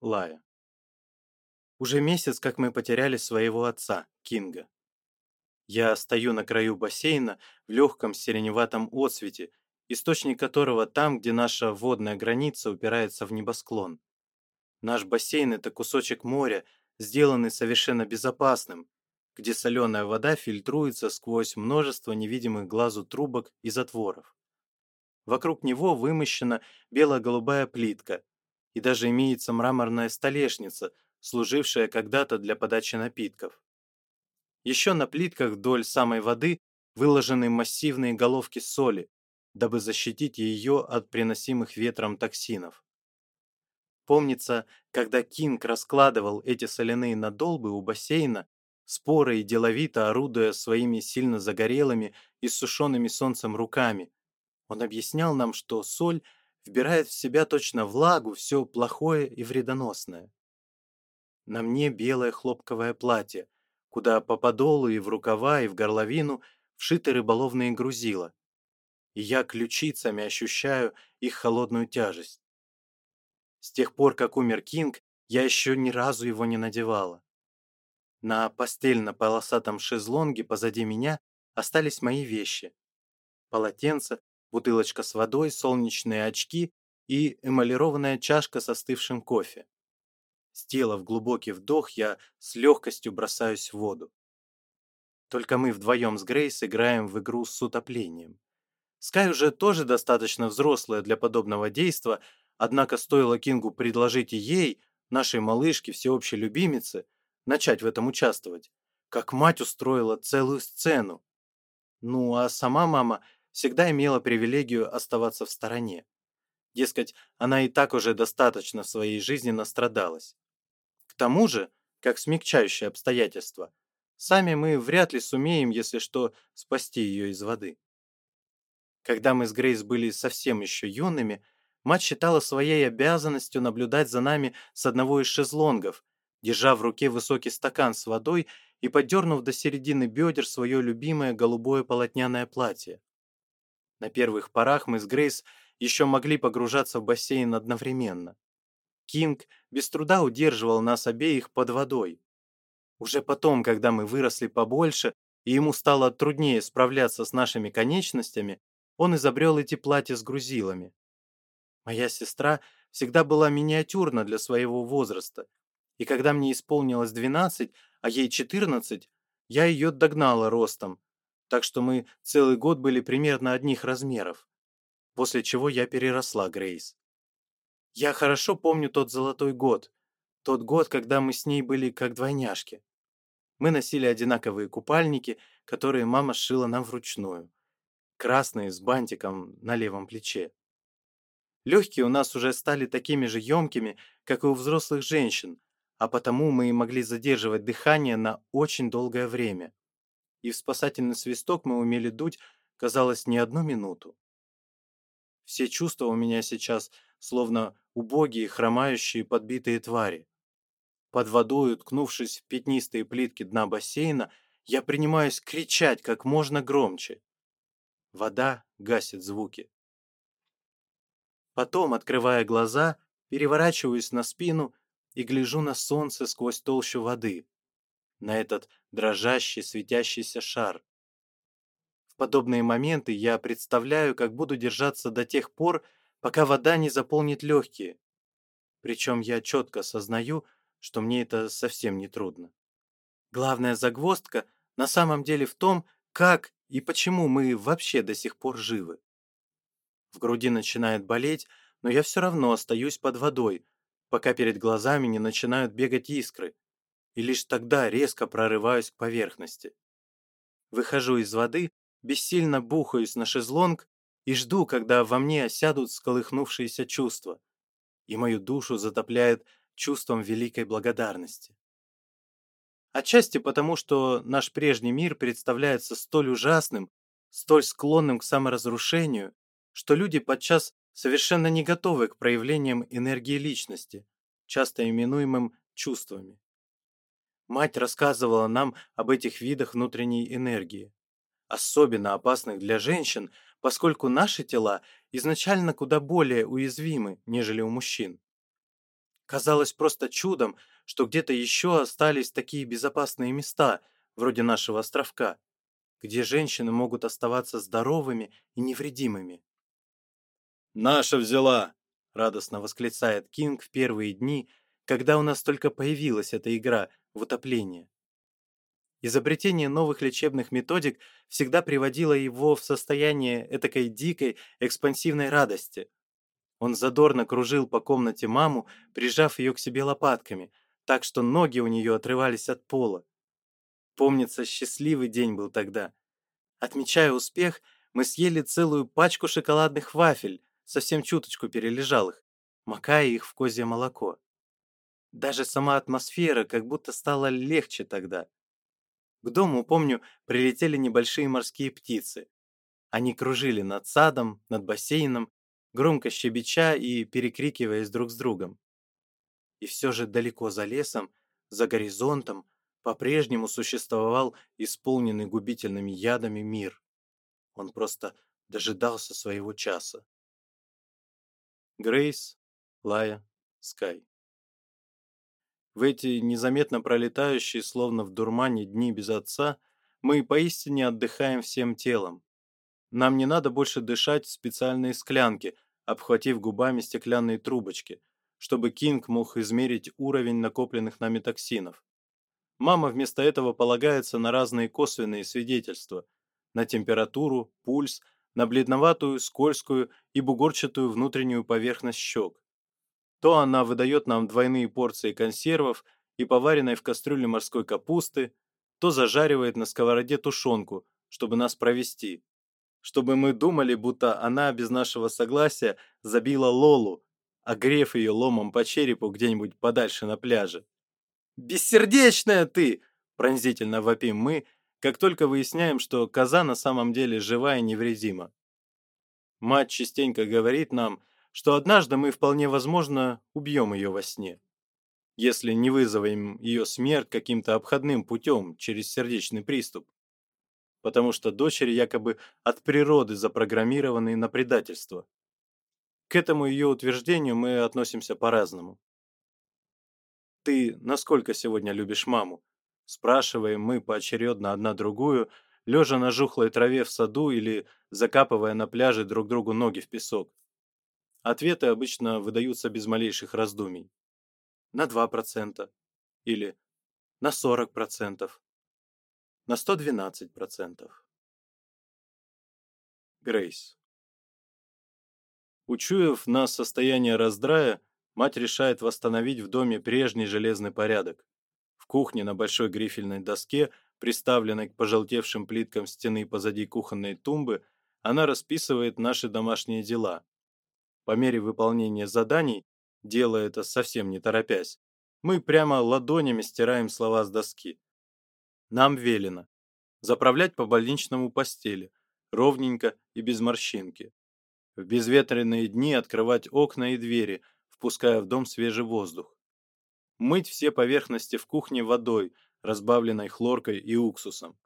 Лая. Уже месяц, как мы потеряли своего отца, Кинга. Я стою на краю бассейна в легком сиреневатом отсвете, источник которого там, где наша водная граница упирается в небосклон. Наш бассейн – это кусочек моря, сделанный совершенно безопасным, где соленая вода фильтруется сквозь множество невидимых глазу трубок и затворов. Вокруг него вымощена бело-голубая плитка, и даже имеется мраморная столешница, служившая когда-то для подачи напитков. Еще на плитках вдоль самой воды выложены массивные головки соли, дабы защитить ее от приносимых ветром токсинов. Помнится, когда Кинг раскладывал эти соляные надолбы у бассейна, споро и деловито орудуя своими сильно загорелыми и сушеными солнцем руками, он объяснял нам, что соль – вбирает в себя точно влагу все плохое и вредоносное. На мне белое хлопковое платье, куда по подолу и в рукава, и в горловину вшиты рыболовные грузила, и я ключицами ощущаю их холодную тяжесть. С тех пор, как умер Кинг, я еще ни разу его не надевала. На постельно-полосатом шезлонге позади меня остались мои вещи. Полотенце, бутылочка с водой, солнечные очки и эмалированная чашка со остывшим кофе. Сделав глубокий вдох, я с легкостью бросаюсь в воду. Только мы вдвоем с Грейс играем в игру с утоплением. Скай уже тоже достаточно взрослая для подобного действа, однако стоило Кингу предложить ей, нашей малышке, всеобщей любимице, начать в этом участвовать, как мать устроила целую сцену. Ну а сама мама – всегда имела привилегию оставаться в стороне. Дескать, она и так уже достаточно в своей жизни настрадалась. К тому же, как смягчающее обстоятельство, сами мы вряд ли сумеем, если что, спасти ее из воды. Когда мы с Грейс были совсем еще юными, мать считала своей обязанностью наблюдать за нами с одного из шезлонгов, держа в руке высокий стакан с водой и подернув до середины бедер свое любимое голубое полотняное платье. На первых порах мы с Грейс еще могли погружаться в бассейн одновременно. Кинг без труда удерживал нас обеих под водой. Уже потом, когда мы выросли побольше, и ему стало труднее справляться с нашими конечностями, он изобрел эти платья с грузилами. Моя сестра всегда была миниатюрна для своего возраста, и когда мне исполнилось 12, а ей 14, я ее догнала ростом, так что мы целый год были примерно одних размеров, после чего я переросла Грейс. Я хорошо помню тот золотой год, тот год, когда мы с ней были как двойняшки. Мы носили одинаковые купальники, которые мама шила нам вручную, красные с бантиком на левом плече. Легкие у нас уже стали такими же емкими, как и у взрослых женщин, а потому мы и могли задерживать дыхание на очень долгое время и в спасательный свисток мы умели дуть, казалось, не одну минуту. Все чувства у меня сейчас словно убогие, хромающие, подбитые твари. Под водой, уткнувшись в пятнистые плитки дна бассейна, я принимаюсь кричать как можно громче. Вода гасит звуки. Потом, открывая глаза, переворачиваюсь на спину и гляжу на солнце сквозь толщу воды на этот дрожащий, светящийся шар. В подобные моменты я представляю, как буду держаться до тех пор, пока вода не заполнит легкие. Причем я четко осознаю, что мне это совсем не трудно. Главная загвоздка на самом деле в том, как и почему мы вообще до сих пор живы. В груди начинает болеть, но я все равно остаюсь под водой, пока перед глазами не начинают бегать искры, и лишь тогда резко прорываюсь к поверхности. Выхожу из воды, бессильно бухаюсь на шезлонг и жду, когда во мне осядут сколыхнувшиеся чувства, и мою душу затопляет чувством великой благодарности. Отчасти потому, что наш прежний мир представляется столь ужасным, столь склонным к саморазрушению, что люди подчас совершенно не готовы к проявлениям энергии личности, часто именуемым чувствами. Мать рассказывала нам об этих видах внутренней энергии, особенно опасных для женщин, поскольку наши тела изначально куда более уязвимы, нежели у мужчин. Казалось просто чудом, что где-то еще остались такие безопасные места, вроде нашего островка, где женщины могут оставаться здоровыми и невредимыми. «Наша взяла!» — радостно восклицает Кинг в первые дни, когда у нас только появилась эта игра, в утопление. Изобретение новых лечебных методик всегда приводило его в состояние этакой дикой, экспансивной радости. Он задорно кружил по комнате маму, прижав ее к себе лопатками, так что ноги у нее отрывались от пола. Помнится, счастливый день был тогда. Отмечая успех, мы съели целую пачку шоколадных вафель, совсем чуточку перележал их, макая их в козье молоко. Даже сама атмосфера как будто стала легче тогда. К дому, помню, прилетели небольшие морские птицы. Они кружили над садом, над бассейном, громко щебеча и перекрикиваясь друг с другом. И все же далеко за лесом, за горизонтом, по-прежнему существовал исполненный губительными ядами мир. Он просто дожидался своего часа. Грейс, Лая, Скай. В эти незаметно пролетающие, словно в дурмане, дни без отца, мы поистине отдыхаем всем телом. Нам не надо больше дышать в специальные склянки, обхватив губами стеклянные трубочки, чтобы Кинг мог измерить уровень накопленных нами токсинов. Мама вместо этого полагается на разные косвенные свидетельства, на температуру, пульс, на бледноватую, скользкую и бугорчатую внутреннюю поверхность щек. То она выдает нам двойные порции консервов и поваренной в кастрюле морской капусты, то зажаривает на сковороде тушенку, чтобы нас провести. Чтобы мы думали, будто она без нашего согласия забила Лолу, огрев ее ломом по черепу где-нибудь подальше на пляже. «Бессердечная ты!» – пронзительно вопим мы, как только выясняем, что коза на самом деле живая и невредима. Мать частенько говорит нам, что однажды мы вполне возможно убьем ее во сне, если не вызовем ее смерть каким-то обходным путем через сердечный приступ, потому что дочери якобы от природы запрограммированы на предательство. К этому ее утверждению мы относимся по-разному. «Ты насколько сегодня любишь маму?» Спрашиваем мы поочередно одна другую, лежа на жухлой траве в саду или закапывая на пляже друг другу ноги в песок. Ответы обычно выдаются без малейших раздумий. На 2% или на 40%, на 112%. Грейс. Учуяв на состояние раздрая, мать решает восстановить в доме прежний железный порядок. В кухне на большой грифельной доске, приставленной к пожелтевшим плиткам стены позади кухонной тумбы, она расписывает наши домашние дела, по мере выполнения заданий, делая это совсем не торопясь, мы прямо ладонями стираем слова с доски. Нам велено заправлять по больничному постели, ровненько и без морщинки. В безветренные дни открывать окна и двери, впуская в дом свежий воздух. Мыть все поверхности в кухне водой, разбавленной хлоркой и уксусом.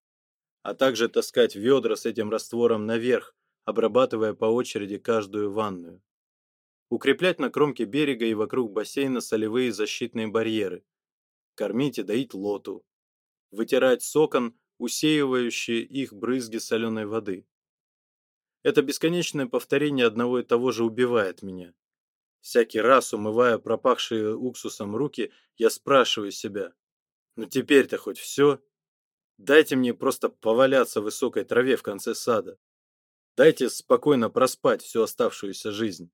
А также таскать ведра с этим раствором наверх, обрабатывая по очереди каждую ванную укреплять на кромке берега и вокруг бассейна солевые защитные барьеры, кормить и доить лоту, вытирать сокон, усеивающие их брызги соленой воды. Это бесконечное повторение одного и того же убивает меня. Всякий раз, умывая пропахшие уксусом руки, я спрашиваю себя, ну теперь-то хоть все? Дайте мне просто поваляться в высокой траве в конце сада. Дайте спокойно проспать всю оставшуюся жизнь.